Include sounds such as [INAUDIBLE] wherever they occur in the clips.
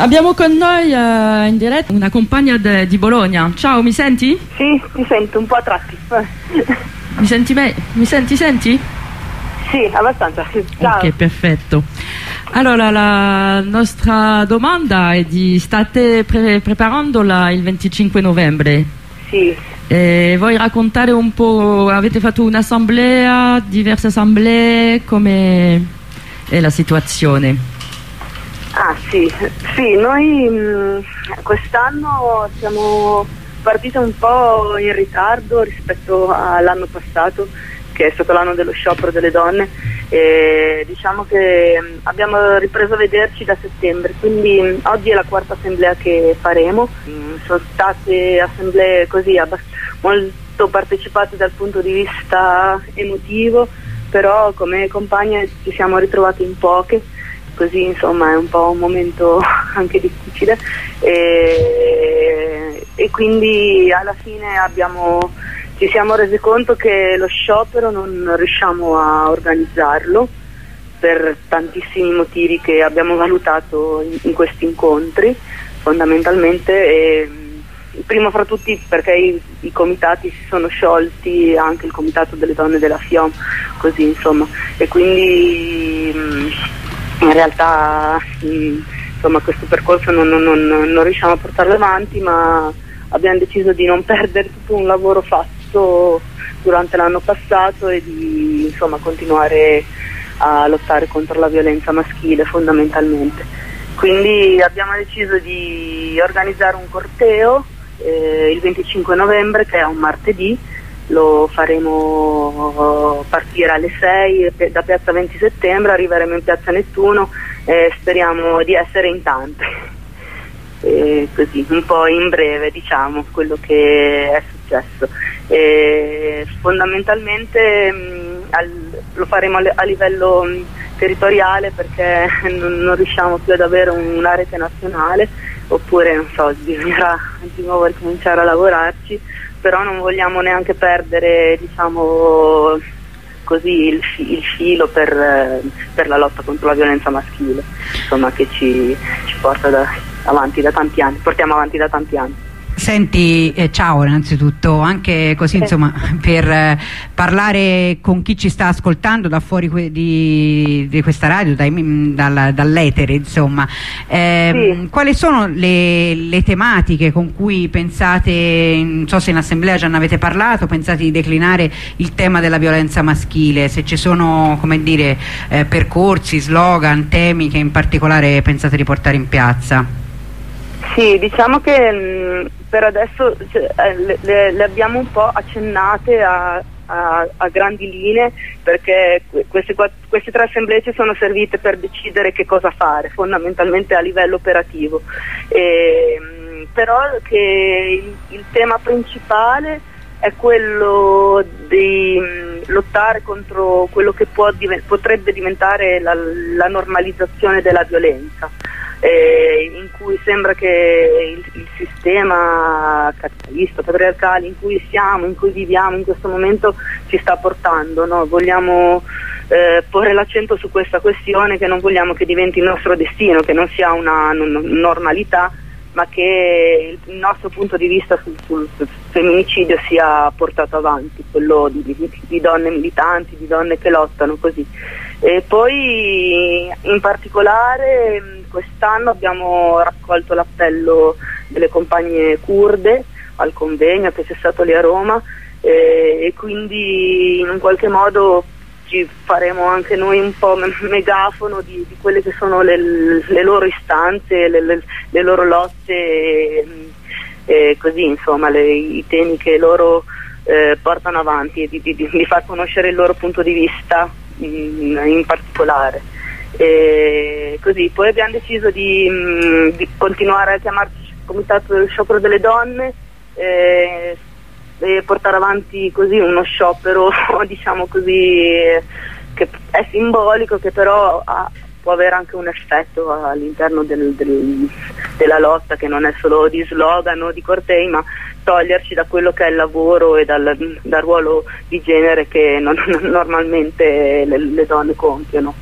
Abbiamo con noi uh, in diretta una compagna de, di Bologna. Ciao, mi senti? Sì, ti sento un po' a tratti. mi senti me? Mi senti, senti? Sì, abbastanza. Ciao. Ok, perfetto. Allora, la nostra domanda è di state pre preparandola il 25 novembre? Sì. Eh, vuoi raccontare un po', avete fatto un'assemblea, diverse assemblee, come è la situazione? Sì, sì noi quest'anno siamo partiti un po' in ritardo rispetto all'anno passato che è stato l'anno dello sciopero delle donne e diciamo che abbiamo ripreso a vederci da settembre quindi oggi è la quarta assemblea che faremo. Sono state assemblee così molto partecipate dal punto di vista emotivo però come compagne ci siamo ritrovate in poche così insomma è un po' un momento [LAUGHS] anche difficile. E, e quindi alla fine abbiamo, ci siamo resi conto che lo sciopero non riusciamo a organizzarlo per tantissimi motivi che abbiamo valutato in, in questi incontri fondamentalmente. E, primo fra tutti perché i, i, comitati si sono sciolti, anche il comitato delle donne della FIOM, così insomma, e quindi in realtà insomma, questo percorso non, non, non, non, riusciamo a portarlo avanti ma abbiamo deciso di non perdere tutto un lavoro fatto durante l'anno passato e di insomma, continuare a lottare contro la violenza maschile fondamentalmente. Quindi abbiamo deciso di organizzare un corteo eh, il 25 novembre che è un martedì lo faremo partire alle 6 da piazza 20 settembre, arriveremo in piazza Nettuno e speriamo di essere in tante. E così, un po' in breve diciamo quello che è successo. E fondamentalmente mh, al, lo faremo a, livello mh, territoriale perché [LAUGHS] non, non, riusciamo più ad avere una rete nazionale oppure non so, bisognerà di nuovo ricominciare a lavorarci però non vogliamo neanche perdere diciamo, così, il, il, filo per, per, la lotta contro la violenza maschile insomma, che ci, ci porta da, avanti da tanti anni, portiamo avanti da tanti anni. Senti, eh, ciao innanzitutto, anche così insomma per eh, parlare con chi ci sta ascoltando da fuori di, di questa radio, dal, dall'etere insomma, eh, sì. quali sono le, le, tematiche con cui pensate, non so se in assemblea già ne avete parlato, pensate di declinare il tema della violenza maschile, se ci sono come dire eh, percorsi, slogan, temi che in particolare pensate di portare in piazza? Sì, diciamo che mm, per adesso cioè, eh, le, le, abbiamo un po' accennate a, a, a grandi linee perché queste, queste, tre assemblee ci sono servite per decidere che cosa fare, fondamentalmente a livello operativo. E, mh, però che il, il, tema principale è quello di mh, lottare contro quello che div potrebbe diventare la, la normalizzazione della violenza eh, in cui sembra che il, il, sistema capitalista, patriarcale in cui siamo, in cui viviamo in questo momento ci sta portando. No? Vogliamo eh, porre l'accento su questa questione che non vogliamo che diventi il nostro destino, che non sia una normalità ma che il nostro punto di vista sul, sul, sul femminicidio sia portato avanti, quello di, di, di, donne militanti, di donne che lottano così. E poi in particolare quest'anno abbiamo raccolto l'appello delle compagne kurde al convegno che c'è stato lì a Roma e, e quindi in un qualche modo ci faremo anche noi un po' megafono di, di quelle che sono le, le loro istanze, le, le, le loro lotte e, e così insomma i temi che loro eh, portano avanti e di, di, di, far conoscere il loro punto di vista in, particolare. E così, poi abbiamo deciso di, mh, di, continuare a chiamarci Comitato dello Sciopero delle Donne e, e portare avanti così uno sciopero, [LAUGHS] diciamo così, che è simbolico, che però ha, può avere anche un effetto all'interno del, del, della lotta, che non è solo di slogan o di cortei, ma toglierci da quello che è il lavoro e dal, dal ruolo di genere che non, [LAUGHS] normalmente le, le donne compiono.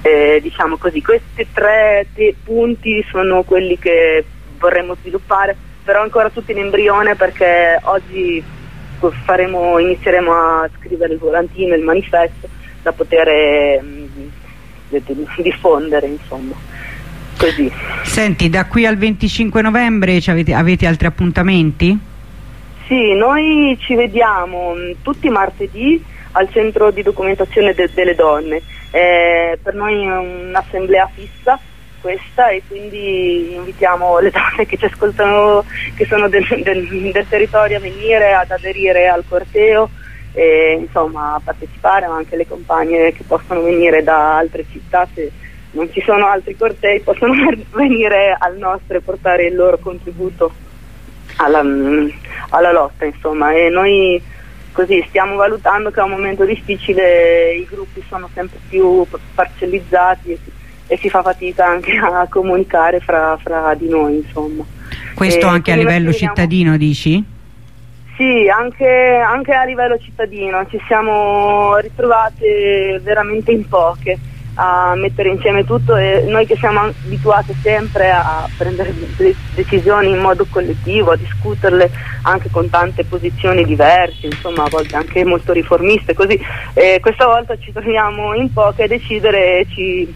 Eh, diciamo così, questi tre punti sono quelli che vorremmo sviluppare, però ancora tutti in embrione perché oggi faremo, inizieremo a scrivere il volantino, il manifesto da poter mh, diffondere insomma. Così. Senti, da qui al 25 novembre avete, avete altri appuntamenti? Sì, noi ci vediamo tutti i martedì al centro di documentazione de delle donne. Eh, per noi è un'assemblea fissa questa e quindi invitiamo le donne che ci ascoltano, che sono del, del, del territorio a venire ad aderire al corteo e insomma partecipare, ma anche le compagne che possono venire da altre città se non ci sono altri cortei possono [LAUGHS] venire al nostro e portare il loro contributo alla, alla lotta insomma e noi così stiamo valutando che è un momento difficile, i gruppi sono sempre più parcellizzati e, e si fa fatica anche a comunicare fra, fra di noi insomma. Questo e anche a livello cittadino dici? Sì, anche, anche a livello cittadino ci siamo ritrovate veramente in poche a mettere insieme tutto e noi che siamo abituati sempre a prendere decisioni in modo collettivo, a discuterle anche con tante posizioni diverse, insomma a volte anche molto riformiste, così e questa volta ci troviamo in poche a decidere e ci,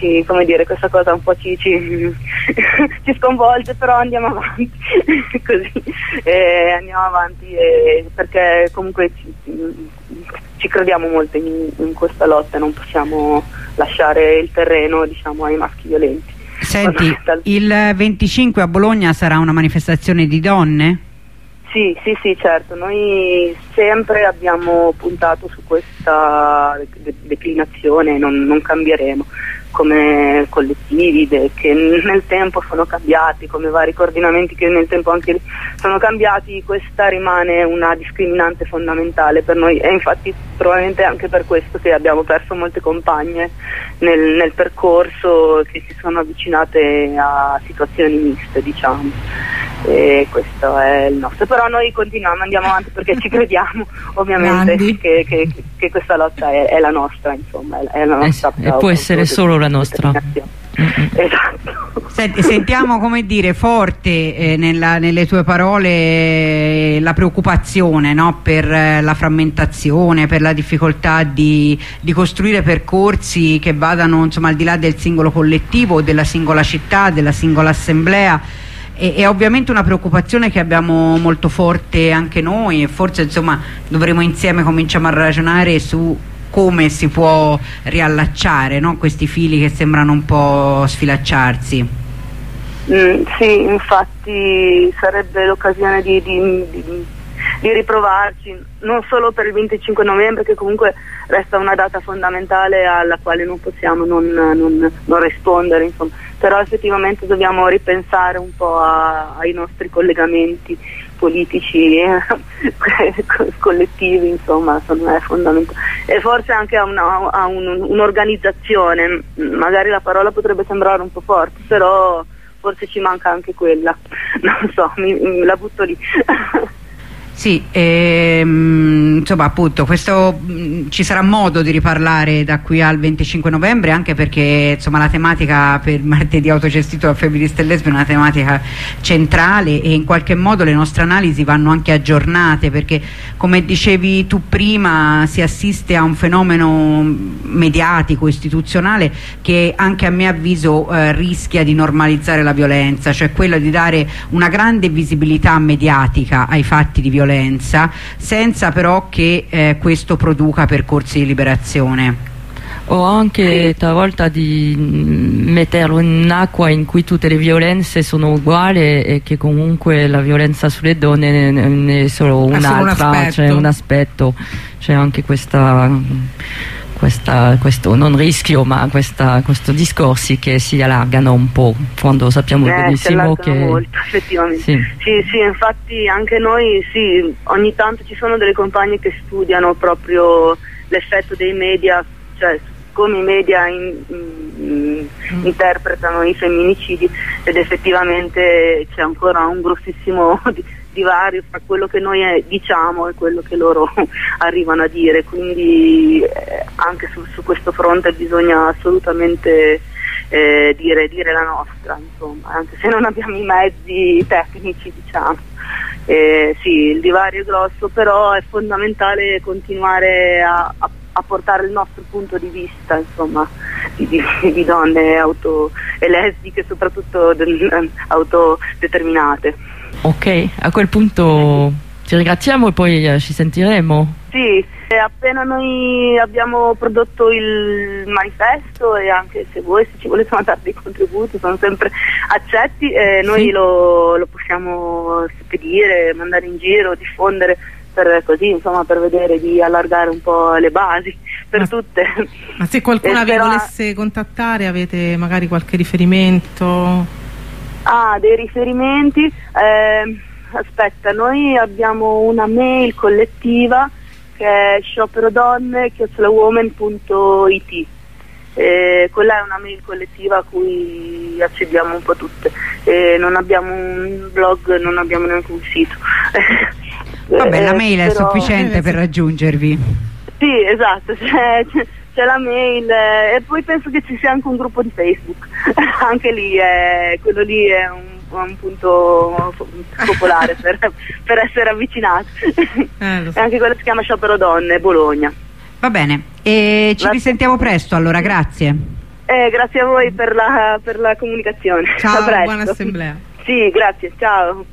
ci, come dire, questa cosa un po' ci, ci, [LAUGHS] ci sconvolge, però andiamo avanti, [LAUGHS] così, eh, andiamo avanti eh, perché comunque ci, ci crediamo molto in, in, questa lotta, non possiamo lasciare il terreno diciamo, ai maschi violenti. Senti, [LAUGHS] il 25 a Bologna sarà una manifestazione di donne? Sì, sì, sì, certo, noi sempre abbiamo puntato su questa declinazione, non, non cambieremo come collettivi che nel tempo sono cambiati, come vari coordinamenti che nel tempo anche sono cambiati, questa rimane una discriminante fondamentale per noi. E infatti probabilmente anche per questo che abbiamo perso molte compagne nel, nel percorso che si sono avvicinate a situazioni miste diciamo e questo è il nostro. Però noi continuiamo andiamo avanti perché ci crediamo [LAUGHS] ovviamente che, che, che, questa lotta è, è, la nostra insomma è la nostra eh, e può essere solo la nostra. esatto. Senti, sentiamo come dire forte eh, nella, nelle tue parole eh, la preoccupazione no? per eh, la frammentazione per la difficoltà di, di costruire percorsi che vadano insomma, al di là del singolo collettivo della singola città della singola assemblea è ovviamente una preoccupazione che abbiamo molto forte anche noi e forse insomma dovremo insieme cominciare a ragionare su come si può riallacciare no? questi fili che sembrano un po' sfilacciarsi. Mm, sì, infatti sarebbe l'occasione di, di, di, di, riprovarci, non solo per il 25 novembre che comunque resta una data fondamentale alla quale non possiamo non, non, non rispondere. Insomma però effettivamente dobbiamo ripensare un po' a, ai nostri collegamenti politici e [LAUGHS] collettivi, insomma, sono è fondamentale. E forse anche a, un'organizzazione, un magari la parola potrebbe sembrare un po' forte, però forse ci manca anche quella, [LAUGHS] non so, mi, mi la butto lì. [LAUGHS] Sì, ehm, insomma appunto questo, mh, mm, ci sarà modo di riparlare da qui al 25 novembre anche perché insomma, la tematica per martedì autogestito da femministe e lesbe è una tematica centrale e in qualche modo le nostre analisi vanno anche aggiornate perché come dicevi tu prima si assiste a un fenomeno mediatico, istituzionale che anche a mio avviso eh, rischia di normalizzare la violenza, cioè quello di dare una grande visibilità mediatica ai fatti di violenza violenza senza però che eh, questo produca percorsi di liberazione. O anche talvolta di metterlo in un'acqua in cui tutte le violenze sono uguali e che comunque la violenza sulle donne ne è solo un'altra, c'è un aspetto, c'è anche questa questa, questo non rischio ma questa, questo discorsi che si allargano un po' quando sappiamo eh, benissimo che molto, effettivamente. Sì. Sì, sì, infatti anche noi sì, ogni tanto ci sono delle compagne che studiano proprio l'effetto dei media cioè come i media in, in, mm. interpretano i femminicidi ed effettivamente c'è ancora un grossissimo [LAUGHS] divario tra quello che noi è, diciamo e quello che loro [LAUGHS] arrivano a dire, quindi eh, anche su, su, questo fronte bisogna assolutamente eh, dire, dire, la nostra, insomma, anche se non abbiamo i mezzi tecnici diciamo. Eh, sì, il divario è grosso, però è fondamentale continuare a, a, a portare il nostro punto di vista, insomma, di, di, di donne auto, e lesbiche, soprattutto [LAUGHS] autodeterminate. Ok, a quel punto ti ringraziamo e poi eh, ci sentiremo. Sì, appena noi abbiamo prodotto il manifesto e anche se voi se ci volete mandare dei contributi sono sempre accetti e noi sì. lo, lo, possiamo spedire, mandare in giro, diffondere per così insomma per vedere di allargare un po' le basi per ma, tutte. Ma se qualcuno vi volesse contattare avete magari qualche riferimento? Ah, dei riferimenti? Eh, aspetta, noi abbiamo una mail collettiva che è sciopero-donne-woman.it eh, quella è una mail collettiva a cui accediamo un po' tutte. E non abbiamo un blog, non abbiamo neanche un sito. Vabbè la mail è sufficiente per raggiungervi. Sì esatto [LAUGHS] c'è, c'è la mail eh, e poi penso che ci sia anche un gruppo di Facebook [LAUGHS] anche lì è, quello lì è un un punto popolare per, [LAUGHS] per, essere avvicinati. Eh, so. anche quello si chiama Sciopero Donne, Bologna. Va bene, e ci La... risentiamo presto allora, grazie. Eh, grazie a voi per la, per la comunicazione. Ciao, buona assemblea. Sì, grazie, ciao.